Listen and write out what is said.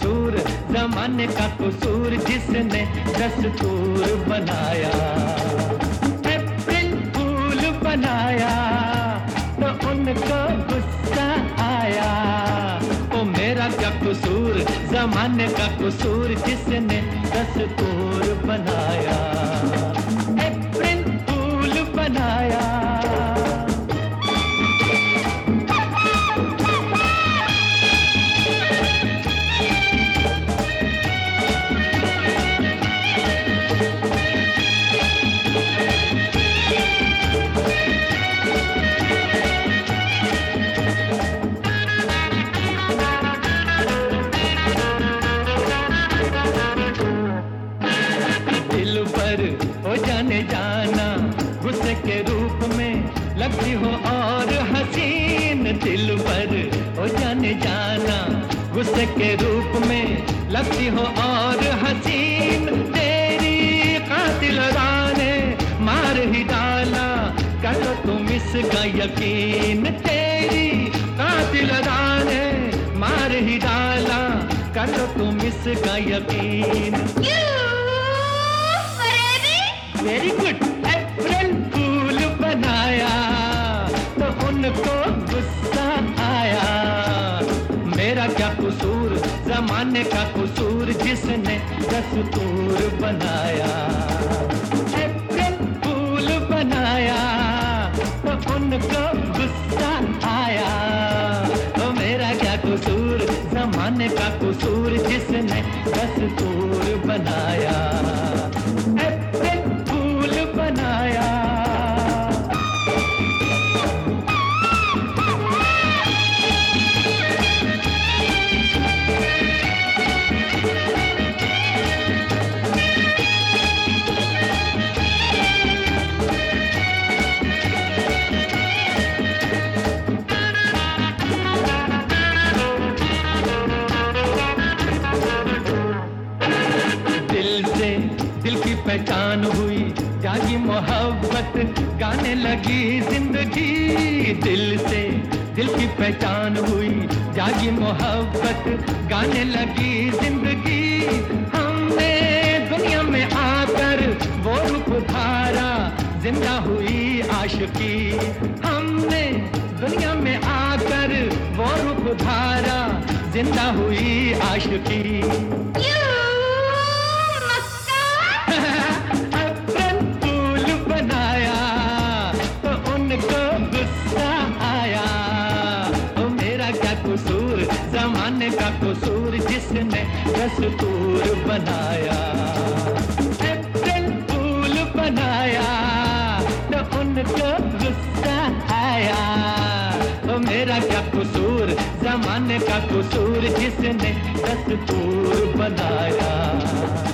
कसूर, जमाने का कसूर जिसने दस्तूर बनाया। अप्रैल फूल बनाया तो उनको गुस्सा आया। ओ मेरा क्या कसूर, जमाने का कसूर जिसने दस्तूर बनाया? लगती हो और हसीन दिल पर। हो जाने जाना गुस्से के रूप में। लगती हो और हसीन तेरी कातिल राने। मार ही डाला कर तुम इसका यकीन। तेरी कातिल राने मार ही डाला कर तुम इसका यकीन। वेरी गुड जमाने का कसूर जिसने दस्तूर बनाया। फूल बनाया तो उनको गुस्सा आया। तो मेरा क्या कसूर, जमाने का कसूर जिसने दस्तूर पहचान हुई, जागी मोहब्बत, गाने लगी ज़िंदगी। दिल से दिल की पहचान हुई, जागी मोहब्बत, गाने लगी ज़िंदगी। हमने दुनिया में आकर वो रूप धारा, ज़िंदा हुई आशिकी। हमने दुनिया में आकर वो रूप धारा, ज़िंदा हुई आशिकी। जमाने का कसूर जिसने कसूर बनाया। अप्रैल फूल बनाया तो उनको गुस्सा आया। तो मेरा क्या कसूर, जमाने का कसूर जिसने दस्तूर बनाया।